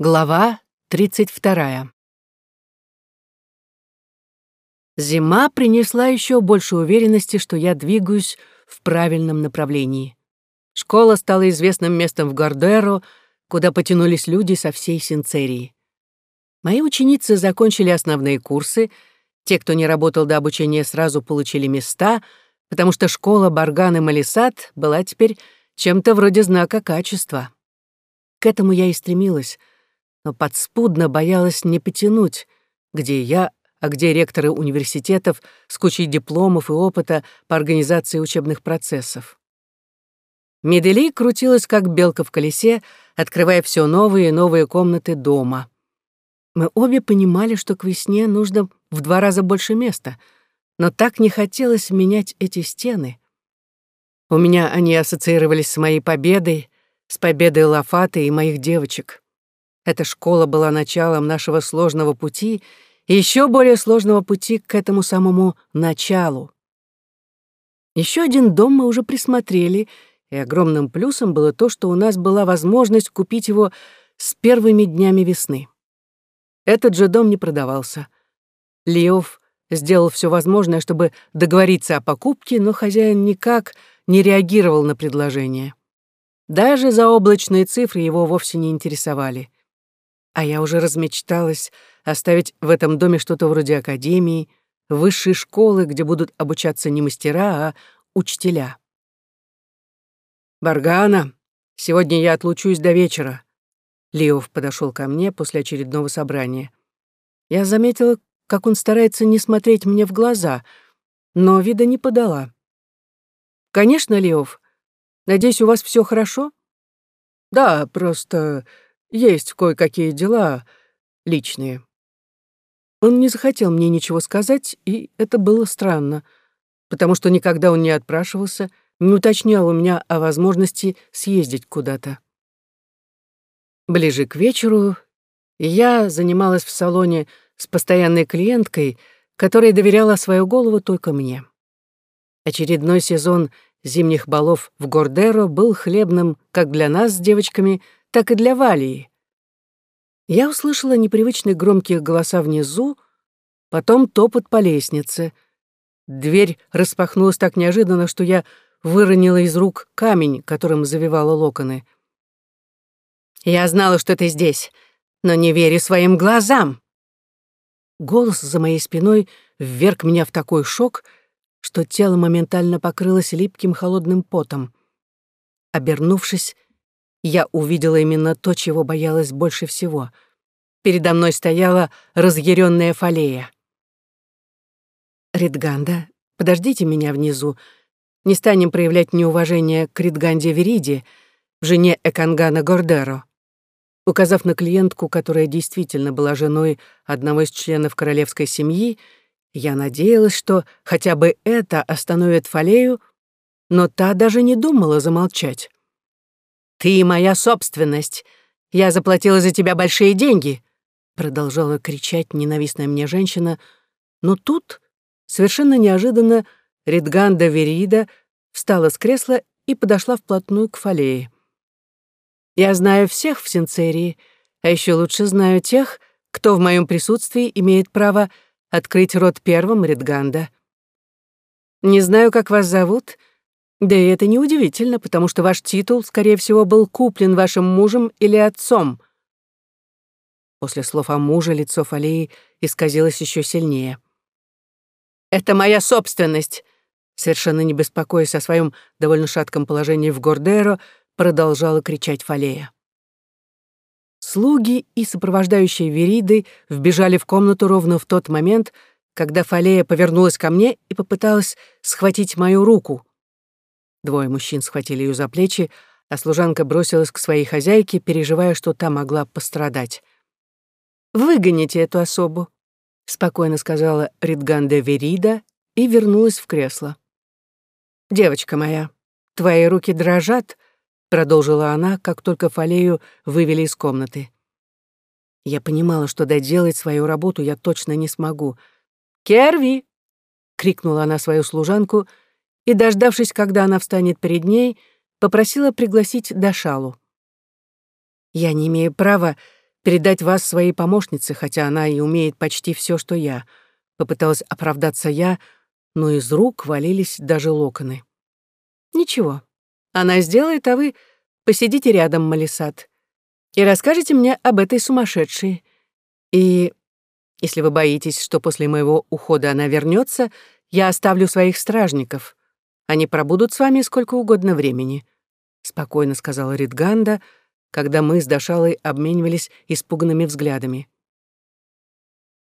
Глава 32. Зима принесла еще больше уверенности, что я двигаюсь в правильном направлении. Школа стала известным местом в Гордеро, куда потянулись люди со всей Синцерии. Мои ученицы закончили основные курсы, те, кто не работал до обучения, сразу получили места, потому что школа Барган и Малисат была теперь чем-то вроде знака качества. К этому я и стремилась — но подспудно боялась не потянуть, где я, а где ректоры университетов с кучей дипломов и опыта по организации учебных процессов. Медели крутилась, как белка в колесе, открывая все новые и новые комнаты дома. Мы обе понимали, что к весне нужно в два раза больше места, но так не хотелось менять эти стены. У меня они ассоциировались с моей победой, с победой Лафаты и моих девочек. Эта школа была началом нашего сложного пути и еще более сложного пути к этому самому началу. Еще один дом мы уже присмотрели, и огромным плюсом было то, что у нас была возможность купить его с первыми днями весны. Этот же дом не продавался. Леов сделал все возможное, чтобы договориться о покупке, но хозяин никак не реагировал на предложение. Даже заоблачные цифры его вовсе не интересовали. А я уже размечталась оставить в этом доме что-то вроде академии, высшей школы, где будут обучаться не мастера, а учителя. «Баргана, сегодня я отлучусь до вечера». Леов подошел ко мне после очередного собрания. Я заметила, как он старается не смотреть мне в глаза, но вида не подала. «Конечно, Леов. Надеюсь, у вас все хорошо?» «Да, просто есть кое-какие дела личные. Он не захотел мне ничего сказать, и это было странно, потому что никогда он не отпрашивался, не уточнял у меня о возможности съездить куда-то. Ближе к вечеру я занималась в салоне с постоянной клиенткой, которая доверяла свою голову только мне. Очередной сезон зимних балов в Гордеро был хлебным как для нас с девочками — так и для Валии. Я услышала непривычные громкие голоса внизу, потом топот по лестнице. Дверь распахнулась так неожиданно, что я выронила из рук камень, которым завивала локоны. «Я знала, что ты здесь, но не верю своим глазам!» Голос за моей спиной вверг меня в такой шок, что тело моментально покрылось липким холодным потом. Обернувшись, я увидела именно то, чего боялась больше всего. Передо мной стояла разъяренная фалея. «Ридганда, подождите меня внизу. Не станем проявлять неуважение к Ридганде Вериди, жене Экангана Гордеро». Указав на клиентку, которая действительно была женой одного из членов королевской семьи, я надеялась, что хотя бы это остановит Фалею, но та даже не думала замолчать. «Ты моя собственность. Я заплатила за тебя большие деньги», продолжала кричать ненавистная мне женщина, но тут, совершенно неожиданно, Ридганда Верида встала с кресла и подошла вплотную к Фалее. «Я знаю всех в Синцерии, а еще лучше знаю тех, кто в моем присутствии имеет право открыть рот первым, Ридганда. Не знаю, как вас зовут, да и это неудивительно, потому что ваш титул, скорее всего, был куплен вашим мужем или отцом. После слов о муже лицо Фалеи исказилось еще сильнее. «Это моя собственность!» Совершенно не беспокоясь о своем довольно шатком положении в Гордеро, продолжала кричать Фалея. Слуги и сопровождающие Вериды вбежали в комнату ровно в тот момент, когда Фалея повернулась ко мне и попыталась схватить мою руку. Двое мужчин схватили ее за плечи, а служанка бросилась к своей хозяйке, переживая, что та могла пострадать. «Выгоните эту особу», — спокойно сказала Ридганда Верида и вернулась в кресло. «Девочка моя, твои руки дрожат», — продолжила она, как только Фалею вывели из комнаты. Я понимала, что доделать свою работу я точно не смогу. «Керви!» — крикнула она свою служанку — и, дождавшись, когда она встанет перед ней, попросила пригласить Дашалу. «Я не имею права передать вас своей помощнице, хотя она и умеет почти все, что я. Попыталась оправдаться я, но из рук валились даже локоны. Ничего, она сделает, а вы посидите рядом, Малисат, и расскажете мне об этой сумасшедшей. И если вы боитесь, что после моего ухода она вернется, я оставлю своих стражников. Они пробудут с вами сколько угодно времени», — спокойно сказала Ридганда, когда мы с Дашалой обменивались испуганными взглядами.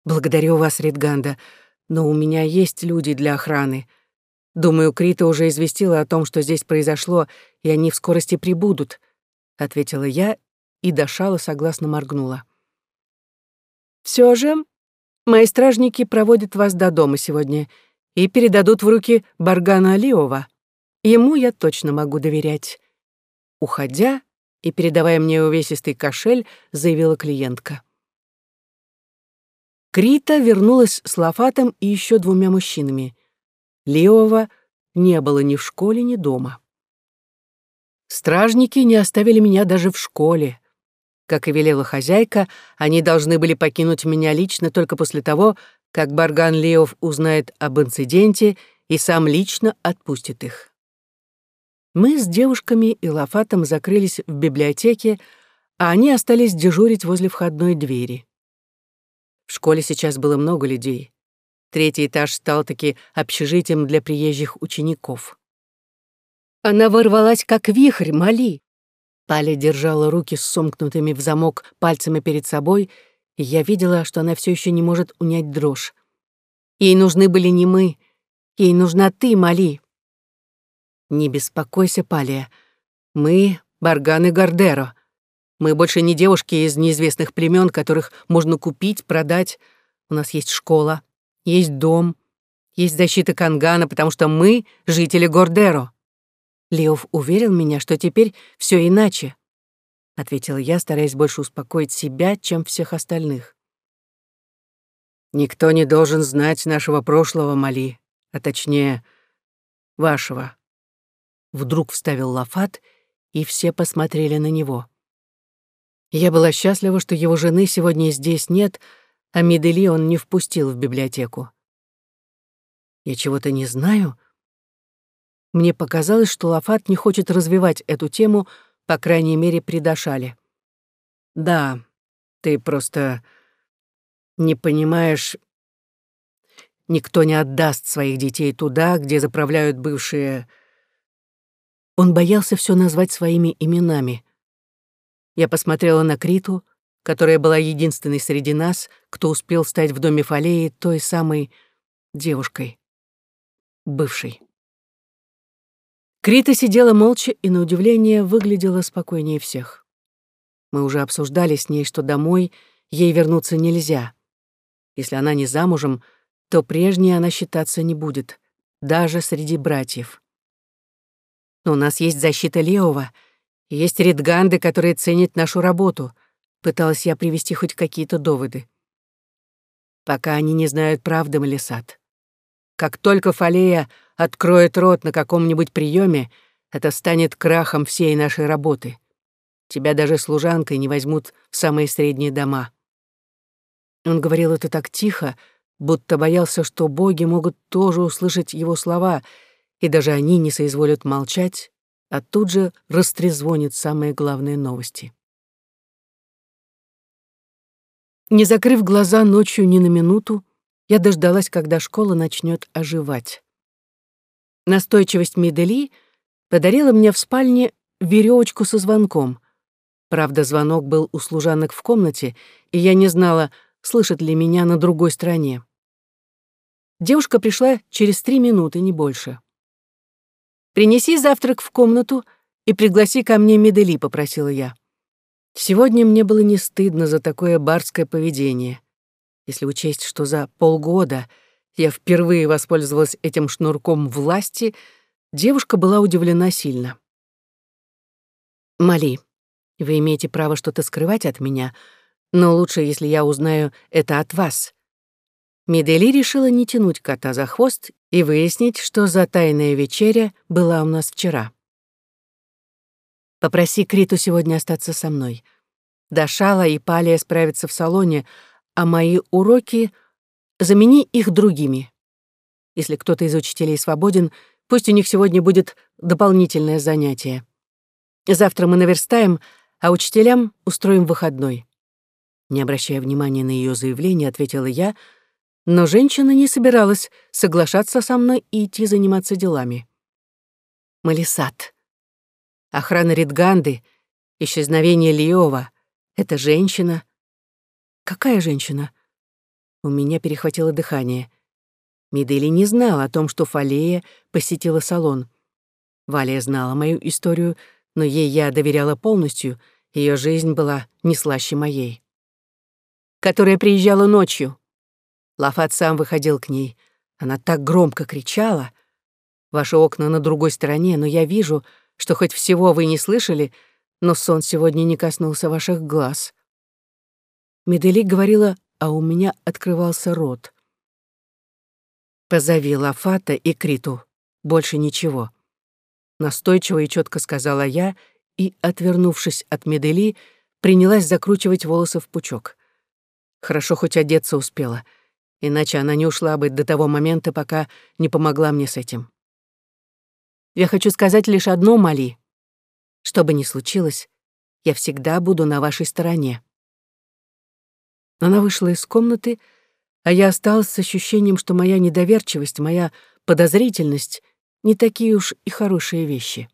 «Благодарю вас, Ридганда, но у меня есть люди для охраны. Думаю, Крита уже известила о том, что здесь произошло, и они в скорости прибудут», — ответила я, и Дашала согласно моргнула. «Все же мои стражники проводят вас до дома сегодня и передадут в руки Баргана Алиова. Ему я точно могу доверять». Уходя и передавая мне увесистый кошель, заявила клиентка. Крита вернулась с Лафатом и еще двумя мужчинами. Леова не было ни в школе, ни дома. Стражники не оставили меня даже в школе. Как и велела хозяйка, они должны были покинуть меня лично только после того, как Барган Леов узнает об инциденте и сам лично отпустит их. Мы с девушками и Лафатом закрылись в библиотеке, а они остались дежурить возле входной двери. В школе сейчас было много людей. Третий этаж стал таки общежитием для приезжих учеников. Она ворвалась, как вихрь, моли. Паля держала руки с сомкнутыми в замок пальцами перед собой, я видела, что она все еще не может унять дрожь. Ей нужны были не мы, ей нужна ты, Мали. Не беспокойся, Палия. Мы — Барган и Гардеро. Мы больше не девушки из неизвестных племен, которых можно купить, продать. У нас есть школа, есть дом, есть защита Кангана, потому что мы — жители Гордеро. Леов уверил меня, что теперь все иначе, — ответила я, стараясь больше успокоить себя, чем всех остальных. «Никто не должен знать нашего прошлого, Мали, а точнее, вашего». Вдруг вставил Лафат, и все посмотрели на него. Я была счастлива, что его жены сегодня здесь нет, а Медели он не впустил в библиотеку. Я чего-то не знаю. Мне показалось, что Лафат не хочет развивать эту тему, по крайней мере, при. Да, ты просто не понимаешь... Никто не отдаст своих детей туда, где заправляют бывшие... Он боялся все назвать своими именами. Я посмотрела на Криту, которая была единственной среди нас, кто успел стать в доме Фалеи той самой девушкой, бывшей. Крита сидела молча и, на удивление, выглядела спокойнее всех. Мы уже обсуждали с ней, что домой ей вернуться нельзя. Если она не замужем, то прежней она считаться не будет, даже среди братьев. Но у нас есть защита Леова — есть редганды, которые ценят нашу работу. Пыталась я привести хоть какие-то доводы. Пока они не знают правды, Малисат. Как только Фалея откроет рот на каком-нибудь приеме, это станет крахом всей нашей работы. Тебя даже служанкой не возьмут в самые средние дома. Он говорил это так тихо, будто боялся, что боги могут тоже услышать его слова, и даже они не соизволят молчать, а тут же растрезвонит самые главные новости. Не закрыв глаза ночью ни на минуту, я дождалась, когда школа начнет оживать. Настойчивость Медели подарила мне в спальне веревочку со звонком. Правда, звонок был у служанок в комнате, и я не знала, слышат ли меня на другой стороне. Девушка пришла через три минуты, не больше. «Принеси завтрак в комнату и пригласи ко мне Медели», — попросила я. Сегодня мне было не стыдно за такое барское поведение. Если учесть, что за полгода я впервые воспользовалась этим шнурком власти, девушка была удивлена сильно. «Мали, вы имеете право что-то скрывать от меня, но лучше, если я узнаю это от вас». Медели решила не тянуть кота за хвост и выяснить, что за тайная вечеря была у нас вчера. Попроси Криту сегодня остаться со мной. Дашала и Палия справятся в салоне, а мои уроки замени их другими. Если кто-то из учителей свободен, пусть у них сегодня будет дополнительное занятие. Завтра мы наверстаем, а учителям устроим выходной. Не обращая внимания на ее заявление, ответила я, но женщина не собиралась соглашаться со мной и идти заниматься делами. Малисат. Охрана Ридганды, исчезновение Лиова — это женщина. Какая женщина? У меня перехватило дыхание. Мидели не знала о том, что Фалея посетила салон. Валия знала мою историю, но ей я доверяла полностью, ее жизнь была не слаще моей. Которая приезжала ночью. Лафат сам выходил к ней. Она так громко кричала. Ваши окна на другой стороне, но я вижу, что хоть всего вы не слышали, но сон сегодня не коснулся ваших глаз. Медели говорила, а у меня открывался рот. Позови Лафата и Криту. Больше ничего настойчиво и четко сказала я и, отвернувшись от Медели, принялась закручивать волосы в пучок. Хорошо хоть одеться успела, иначе она не ушла бы до того момента, пока не помогла мне с этим. Я хочу сказать лишь одно, Мали. Что бы ни случилось, я всегда буду на вашей стороне. Она вышла из комнаты, а я осталась с ощущением, что моя недоверчивость, моя подозрительность — не такие уж и хорошие вещи.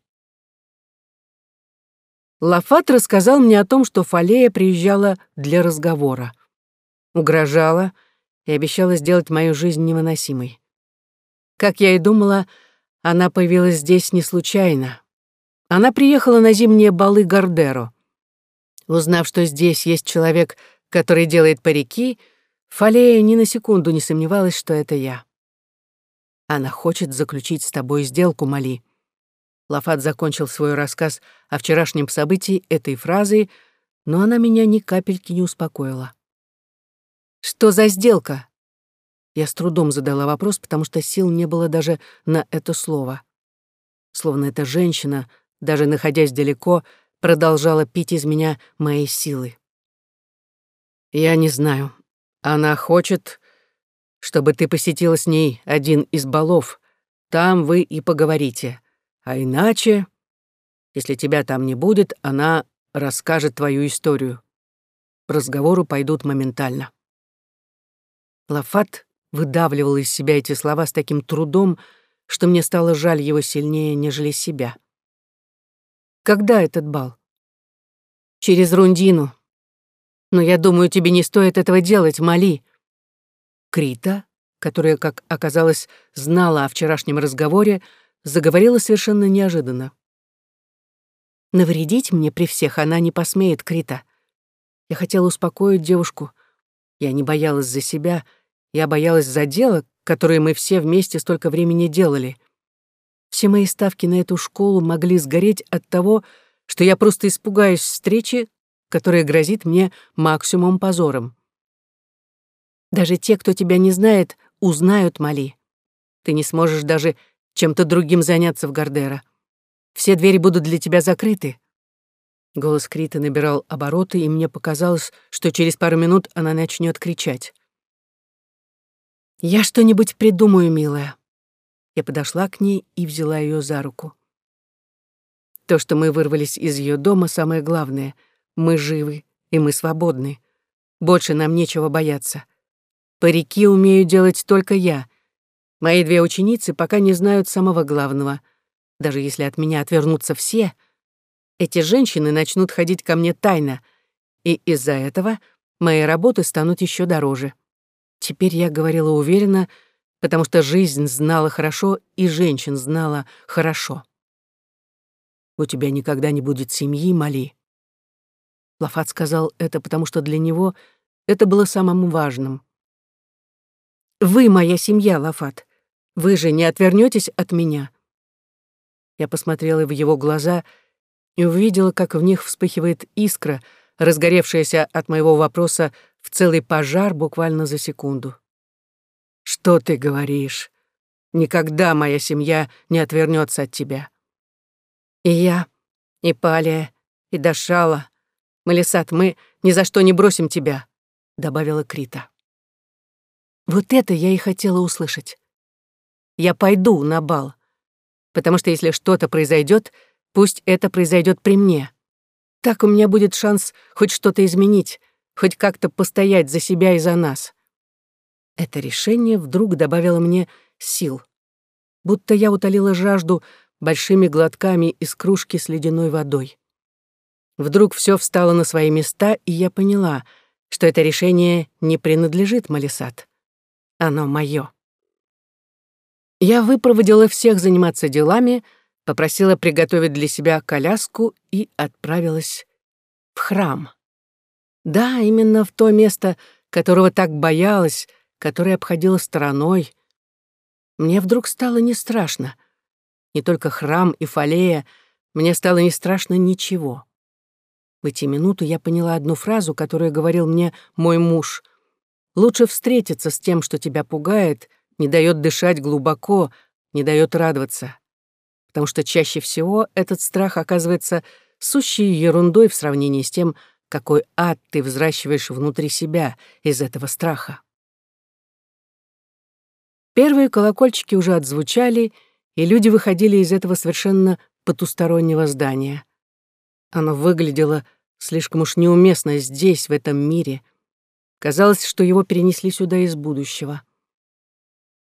Лафат рассказал мне о том, что Фалея приезжала для разговора. Угрожала и обещала сделать мою жизнь невыносимой. Как я и думала, она появилась здесь не случайно. Она приехала на зимние балы Гардеро. Узнав, что здесь есть человек, который делает парики, Фалея ни на секунду не сомневалась, что это я. Она хочет заключить с тобой сделку, Мали». Лафат закончил свой рассказ о вчерашнем событии этой фразой, но она меня ни капельки не успокоила. «Что за сделка?» Я с трудом задала вопрос, потому что сил не было даже на это слово. Словно эта женщина, даже находясь далеко, продолжала пить из меня мои силы. «Я не знаю. Она хочет, чтобы ты посетила с ней один из балов. Там вы и поговорите. А иначе, если тебя там не будет, она расскажет твою историю. По разговору пойдут моментально. Лафат выдавливал из себя эти слова с таким трудом, что мне стало жаль его сильнее, нежели себя. Когда этот бал? Через Рундину. Но я думаю, тебе не стоит этого делать, Мали. Крита, которая, как оказалось, знала о вчерашнем разговоре, заговорила совершенно неожиданно. Навредить мне при всех она не посмеет, Крита. Я хотела успокоить девушку. Я не боялась за себя, я боялась за дело, которое мы все вместе столько времени делали. Все мои ставки на эту школу могли сгореть от того, что я просто испугаюсь встречи, которая грозит мне максимум позором. Даже те, кто тебя не знает, узнают Мали. Ты не сможешь даже чем-то другим заняться в Гардера. Все двери будут для тебя закрыты». Голос Криты набирал обороты, и мне показалось, что через пару минут она начнет кричать. «Я что-нибудь придумаю, милая». Я подошла к ней и взяла ее за руку. То, что мы вырвались из ее дома, самое главное. Мы живы, и мы свободны. Больше нам нечего бояться. Парики умею делать только я. Мои две ученицы пока не знают самого главного. Даже если от меня отвернутся все, эти женщины начнут ходить ко мне тайно, и из-за этого мои работы станут еще дороже. Теперь я говорила уверенно, потому что жизнь знала хорошо и женщин знала хорошо. «У тебя никогда не будет семьи, Мали». Лафат сказал это, потому что для него это было самым важным. Вы моя семья, Лафат. Вы же не отвернетесь от меня. Я посмотрела в его глаза и увидела, как в них вспыхивает искра, разгоревшаяся от моего вопроса в целый пожар буквально за секунду. «Что ты говоришь? Никогда моя семья не отвернется от тебя». И я, и Палия, и Дашала, Малисат, мы ни за что не бросим тебя», — добавила Крита. Вот это я и хотела услышать. Я пойду на бал, потому что если что-то произойдет, пусть это произойдет при мне. Так у меня будет шанс хоть что-то изменить, хоть как-то постоять за себя и за нас. Это решение вдруг добавило мне сил. Будто я утолила жажду большими глотками из кружки с ледяной водой. Вдруг все встало на свои места, и я поняла, что это решение не принадлежит Малисат. Оно мое. Я выпроводила всех заниматься делами, попросила приготовить для себя коляску и отправилась в храм. Да, именно в то место, которого так боялась, которое обходила стороной. Мне вдруг стало не страшно. Не только храм и фалея, мне стало не страшно ничего. В эти минуты я поняла одну фразу, которую говорил мне мой муж. «Лучше встретиться с тем, что тебя пугает, не дает дышать глубоко, не дает радоваться. Потому что чаще всего этот страх оказывается сущей ерундой в сравнении с тем, какой ад ты взращиваешь внутри себя из этого страха. Первые колокольчики уже отзвучали, и люди выходили из этого совершенно потустороннего здания. Оно выглядело слишком уж неуместно здесь, в этом мире. Казалось, что его перенесли сюда из будущего.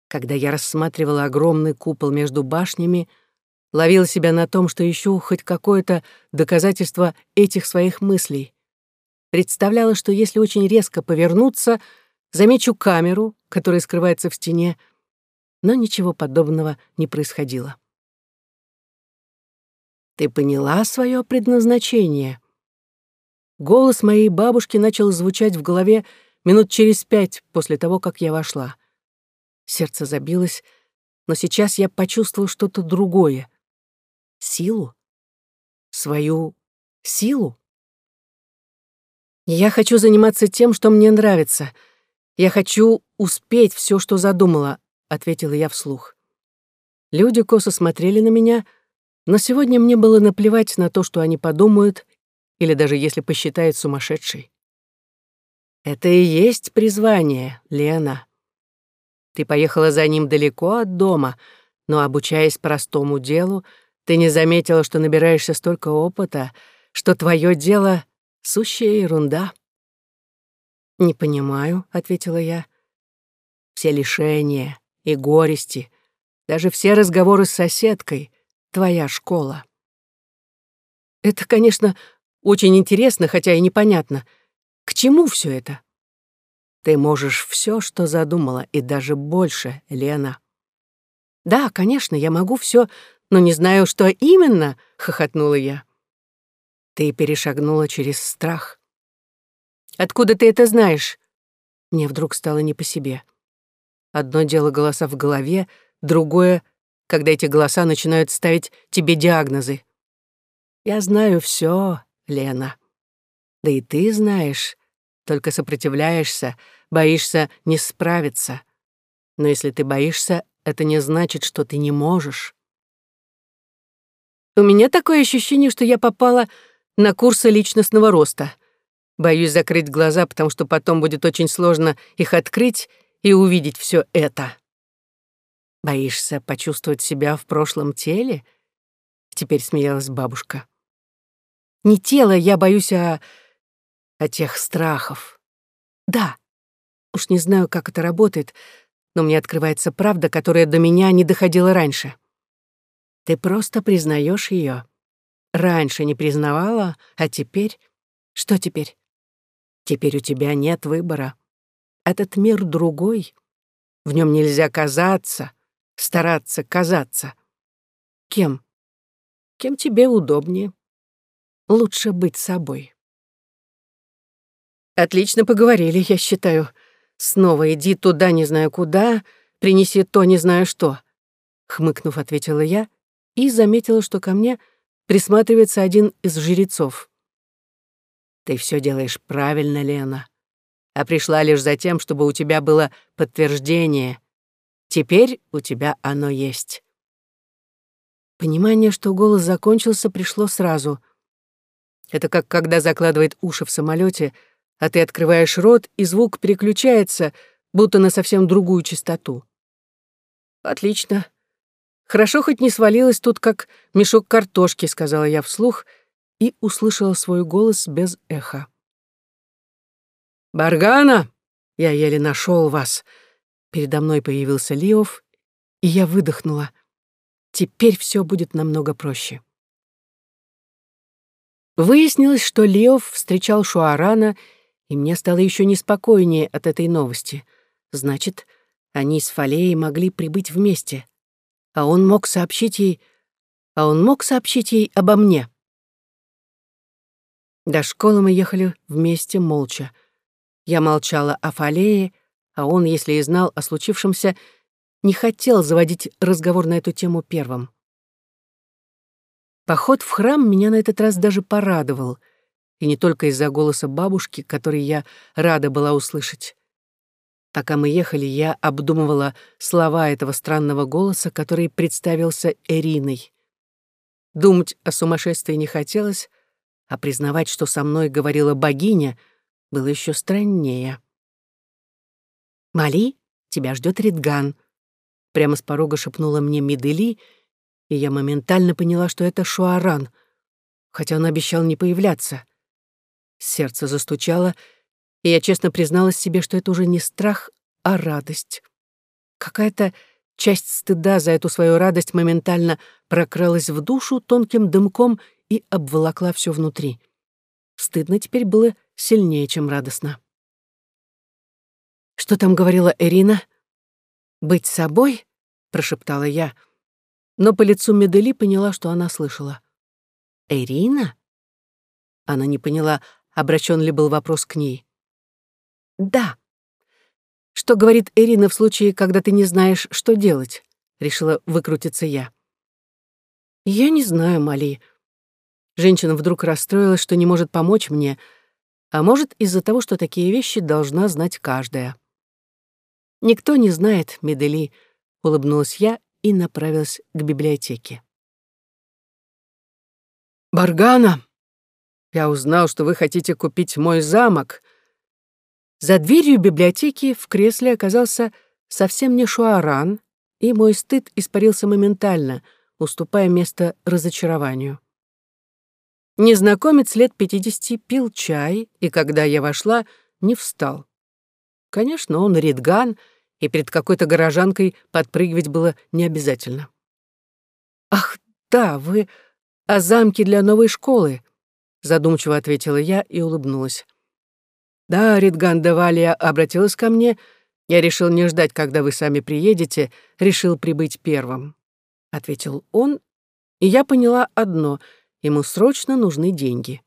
Когда я рассматривала огромный купол между башнями, ловила себя на том, что ищу хоть какое-то доказательство этих своих мыслей. Представляла, что если очень резко повернуться, замечу камеру, которая скрывается в стене, но ничего подобного не происходило. Ты поняла свое предназначение?» Голос моей бабушки начал звучать в голове минут через пять после того, как я вошла. Сердце забилось, но сейчас я почувствовал что-то другое. Силу? Свою силу? Я хочу заниматься тем, что мне нравится. Я хочу успеть все, что задумала, ответила я вслух. Люди косо смотрели на меня — но сегодня мне было наплевать на то, что они подумают, или даже если посчитают сумасшедшей. Это и есть призвание, Лена. Ты поехала за ним далеко от дома, но, обучаясь простому делу, ты не заметила, что набираешься столько опыта, что твое дело — сущая ерунда. «Не понимаю», — ответила я. «Все лишения и горести, даже все разговоры с соседкой — твоя школа. Это, конечно, очень интересно, хотя и непонятно. К чему все это? Ты можешь все, что задумала, и даже больше, Лена. Да, конечно, я могу все, но не знаю, что именно, хохотнула я. Ты перешагнула через страх. Откуда ты это знаешь? Мне вдруг стало не по себе. Одно дело голоса в голове, другое когда эти голоса начинают ставить тебе диагнозы. Я знаю все, Лена. Да и ты знаешь, только сопротивляешься, боишься не справиться. Но если ты боишься, это не значит, что ты не можешь. У меня такое ощущение, что я попала на курсы личностного роста. Боюсь закрыть глаза, потому что потом будет очень сложно их открыть и увидеть все это. Боишься почувствовать себя в прошлом теле? Теперь смеялась бабушка. Не тело, я боюсь, а... а тех страхов. Да, уж не знаю, как это работает, но мне открывается правда, которая до меня не доходила раньше. Ты просто признаешь ее. Раньше не признавала, а теперь... Что теперь? Теперь у тебя нет выбора. Этот мир другой. В нем нельзя казаться, стараться казаться. Кем? Кем тебе удобнее? Лучше быть собой. Отлично поговорили, я считаю. Снова иди туда не знаю куда, принеси то не знаю что. Хмыкнув, ответила я и заметила, что ко мне присматривается один из жрецов. Ты все делаешь правильно, Лена. А пришла лишь за тем, чтобы у тебя было подтверждение, Теперь у тебя оно есть». Понимание, что голос закончился, пришло сразу. Это как когда закладывает уши в самолете, а ты открываешь рот, и звук переключается, будто на совсем другую частоту. Отлично. Хорошо хоть не свалилась тут, как мешок картошки, сказала я вслух и услышала свой голос без эха. «Баргана, я еле нашел вас!» Передо мной появился Лиов, и я выдохнула. Теперь все будет намного проще. Выяснилось, что Леов встречал Шуарана, и мне стало еще неспокойнее от этой новости. Значит, они с Фалеей могли прибыть вместе. А он мог сообщить ей... А он мог сообщить ей обо мне. До школы мы ехали вместе молча. Я молчала о Фалее, а он, если и знал о случившемся, не хотел заводить разговор на эту тему первым. Поход в храм меня на этот раз даже порадовал, и не только из-за голоса бабушки, который я рада была услышать. Пока мы ехали, я обдумывала слова этого странного голоса, который представился Эриной. Думать о сумасшествии не хотелось, а признавать, что со мной говорила богиня, было еще страннее. «Мали, тебя ждет Ридган», — прямо с порога шепнула мне Мидели, и я моментально поняла, что это Шуаран, хотя он обещал не появляться. Сердце застучало, и я честно призналась себе, что это уже не страх, а радость. Какая-то часть стыда за эту свою радость моментально прокралась в душу тонким дымком и обволокла все внутри. Стыдно теперь было сильнее, чем радостно. «Что там говорила Эрина?» «Быть собой?» — прошептала я, но по лицу Медели поняла, что она слышала. «Эрина?» Она не поняла, обращен ли был вопрос к ней. «Да». «Что говорит Ирина в случае, когда ты не знаешь, что делать?» — решила выкрутиться я. «Я не знаю, Мали». Женщина вдруг расстроилась, что не может помочь мне, а может, из-за того, что такие вещи должна знать каждая. «Никто не знает, Медели», — улыбнулась я и направилась к библиотеке. «Баргана!» Я узнал, что вы хотите купить мой замок. За дверью библиотеки в кресле оказался совсем не Шуаран, и мой стыд испарился моментально, уступая место разочарованию. Незнакомец лет пятидесяти пил чай, и когда я вошла, не встал. Конечно, он ридган, и перед какой-то горожанкой подпрыгивать было не обязательно. «Ах, да, вы о замке для новой школы», задумчиво ответила я и улыбнулась. Да, Ридган Давалия обратилась ко мне. Я решил не ждать, когда вы сами приедете, решил прибыть первым, ответил он, и я поняла одно — ему срочно нужны деньги.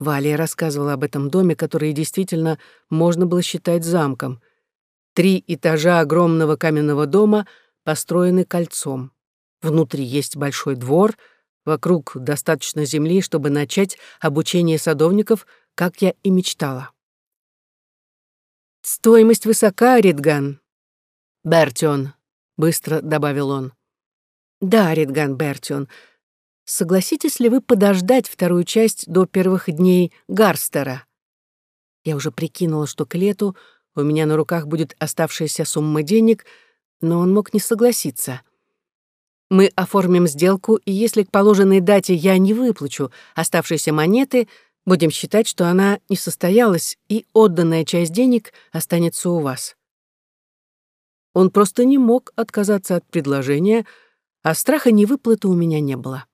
Валия рассказывала об этом доме, который действительно можно было считать замком. Три этажа огромного каменного дома построены кольцом. Внутри есть большой двор — Вокруг достаточно земли, чтобы начать обучение садовников, как я и мечтала. «Стоимость высока, Ридган». «Бертион», — быстро добавил он. «Да, Ридган Бертион. Согласитесь ли вы подождать вторую часть до первых дней Гарстера?» Я уже прикинула, что к лету у меня на руках будет оставшаяся сумма денег, но он мог не согласиться. Мы оформим сделку, и если к положенной дате я не выплачу оставшиеся монеты, будем считать, что она не состоялась, и отданная часть денег останется у вас. Он просто не мог отказаться от предложения, а страха невыплаты у меня не было.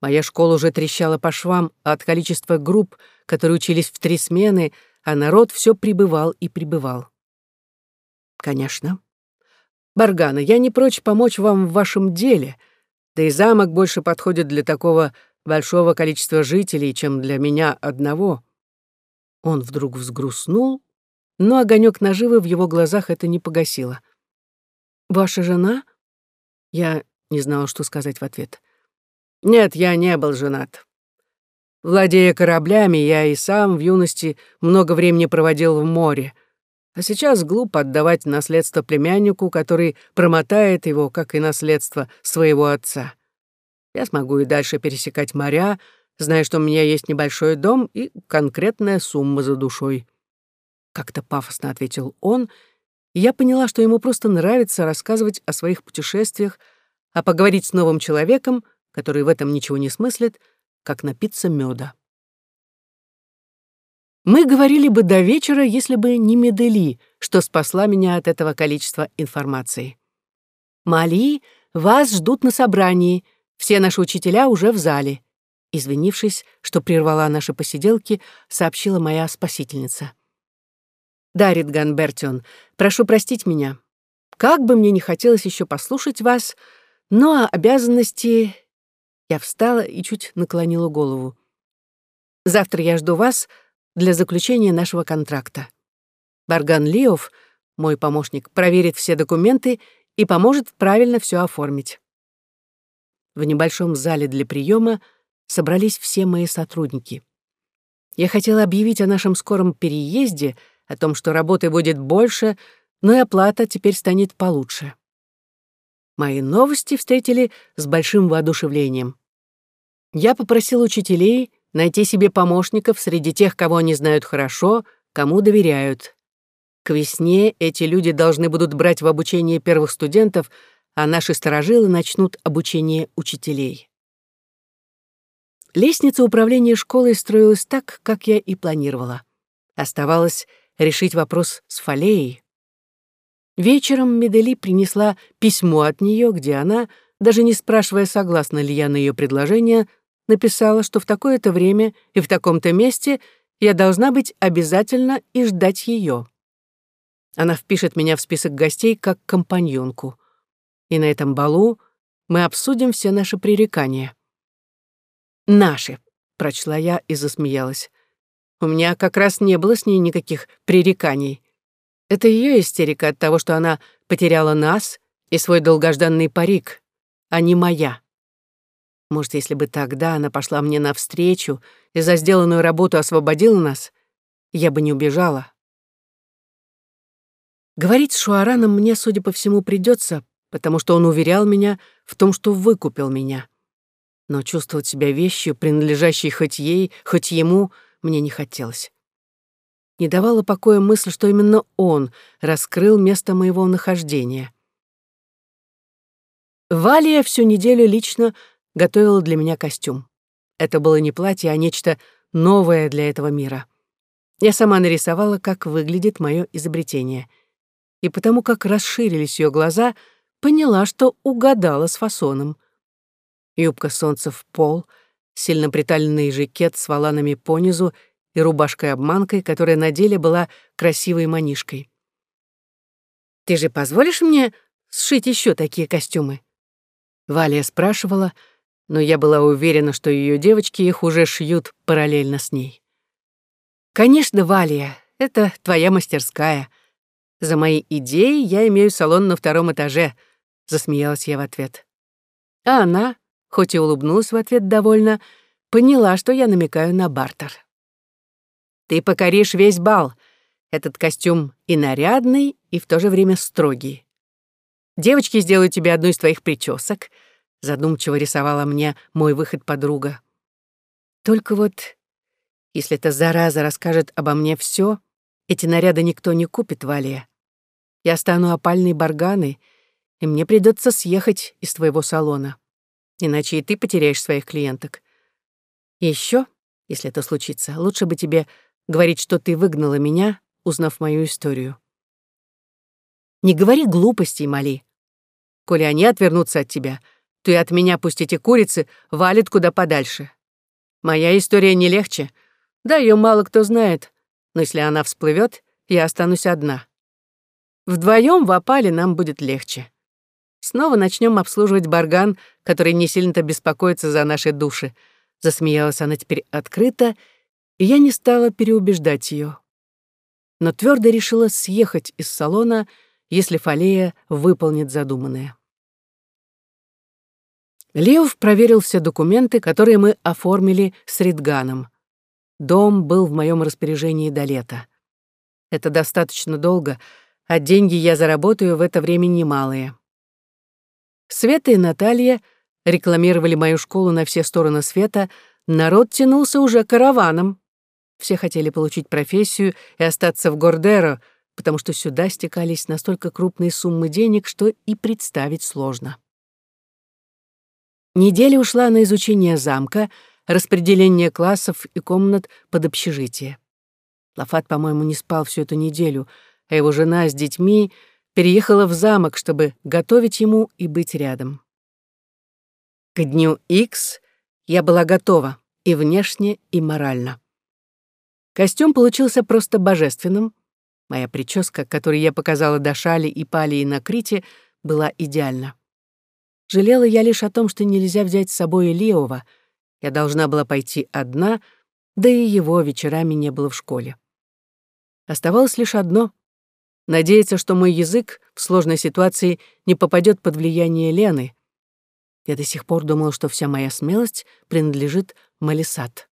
Моя школа уже трещала по швам от количества групп, которые учились в три смены, а народ все прибывал и прибывал. Конечно, Баргана, я не прочь помочь вам в вашем деле, да и замок больше подходит для такого большого количества жителей, чем для меня одного». Он вдруг взгрустнул, но огонек наживы в его глазах это не погасило. «Ваша жена?» Я не знала, что сказать в ответ. «Нет, я не был женат. Владея кораблями, я и сам в юности много времени проводил в море, а сейчас глупо отдавать наследство племяннику, который промотает его, как и наследство своего отца. Я смогу и дальше пересекать моря, зная, что у меня есть небольшой дом и конкретная сумма за душой. Как-то пафосно ответил он, и я поняла, что ему просто нравится рассказывать о своих путешествиях, а поговорить с новым человеком, который в этом ничего не смыслит, как напиться меда. Мы говорили бы до вечера, если бы не Медели, что спасла меня от этого количества информации. «Мали, вас ждут на собрании. Все наши учителя уже в зале», извинившись, что прервала наши посиделки, сообщила моя спасительница. «Да, Ритган Бертион, прошу простить меня. Как бы мне не хотелось еще послушать вас, но обязанности...» Я встала и чуть наклонила голову. «Завтра я жду вас для заключения нашего контракта. Барган Лиов, мой помощник, проверит все документы и поможет правильно все оформить». В небольшом зале для приема собрались все мои сотрудники. Я хотела объявить о нашем скором переезде — о том, что работы будет больше, но и оплата теперь станет получше. Мои новости встретили с большим воодушевлением. Я попросил учителей найти себе помощников среди тех, кого они знают хорошо, кому доверяют. К весне эти люди должны будут брать в обучение первых студентов, а наши сторожилы начнут обучение учителей. Лестница управления школой строилась так, как я и планировала. Оставалось решить вопрос с Фалеей. Вечером Медели принесла письмо от нее, где она, даже не спрашивая, согласна ли я на ее предложение, написала, что в такое-то время и в таком-то месте я должна быть обязательно и ждать ее. Она впишет меня в список гостей как компаньонку. И на этом балу мы обсудим все наши пререкания. «Наши», — прочла я и засмеялась. У меня как раз не было с ней никаких пререканий. Это ее истерика от того, что она потеряла нас и свой долгожданный парик, а не моя. Может, если бы тогда она пошла мне навстречу и за сделанную работу освободила нас, я бы не убежала. Говорить с Шуараном мне, судя по всему, придется, потому что он уверял меня в том, что выкупил меня. Но чувствовать себя вещью, принадлежащей хоть ей, хоть ему — мне не хотелось. Не давала покоя мысль, что именно он раскрыл место моего нахождения. Валия всю неделю лично готовила для меня костюм. Это было не платье, а нечто новое для этого мира. Я сама нарисовала, как выглядит мое изобретение. И потому как расширились ее глаза, поняла, что угадала с фасоном. Юбка солнца в пол — сильно приталенный жакет с валанами понизу и рубашкой-обманкой, которая на деле была красивой манишкой. «Ты же позволишь мне сшить еще такие костюмы?» Валя спрашивала, но я была уверена, что ее девочки их уже шьют параллельно с ней. «Конечно, Валия, это твоя мастерская. За мои идеи я имею салон на втором этаже», — засмеялась я в ответ. А она, хоть и улыбнулась в ответ довольно, поняла, что я намекаю на бартер. «Ты покоришь весь бал. Этот костюм и нарядный, и в то же время строгий. Девочки сделают тебе одну из твоих причесок», задумчиво рисовала мне мой выход подруга. «Только вот, если эта зараза расскажет обо мне все, эти наряды никто не купит, Валия. Я стану опальной барганой, и мне придется съехать из твоего салона иначе и ты потеряешь своих клиенток. Еще, если это случится, лучше бы тебе говорить, что ты выгнала меня, узнав мою историю. Не говори глупостей, Мали. Коли они отвернутся от тебя, то и от меня пусть эти курицы валят куда подальше. Моя история не легче. Да, ее мало кто знает, но если она всплывет, я останусь одна. Вдвоем в опале нам будет легче. Снова начнем обслуживать барган, который не сильно-то беспокоится за наши души. Засмеялась она теперь открыто, и я не стала переубеждать ее. Но твердо решила съехать из салона, если Фалея выполнит задуманное. Леов проверил все документы, которые мы оформили с Ридганом. Дом был в моем распоряжении до лета. Это достаточно долго, а деньги я заработаю в это время немалые. Света и Наталья рекламировали мою школу на все стороны света, народ тянулся уже караваном. Все хотели получить профессию и остаться в Гордеро, потому что сюда стекались настолько крупные суммы денег, что и представить сложно. Неделя ушла на изучение замка, распределение классов и комнат под общежитие. Лафат, по-моему, не спал всю эту неделю, а его жена с детьми переехала в замок, чтобы готовить ему и быть рядом. К дню X я была готова и внешне, и морально. Костюм получился просто божественным. Моя прическа, которую я показала Дашали и Палии на Крите, была идеальна. Жалела я лишь о том, что нельзя взять с собой Леова. Я должна была пойти одна, да и его вечерами не было в школе. Оставалось лишь одно — надеяться, что мой язык в сложной ситуации не попадет под влияние Лены. Я до сих пор думала, что вся моя смелость принадлежит Малисат.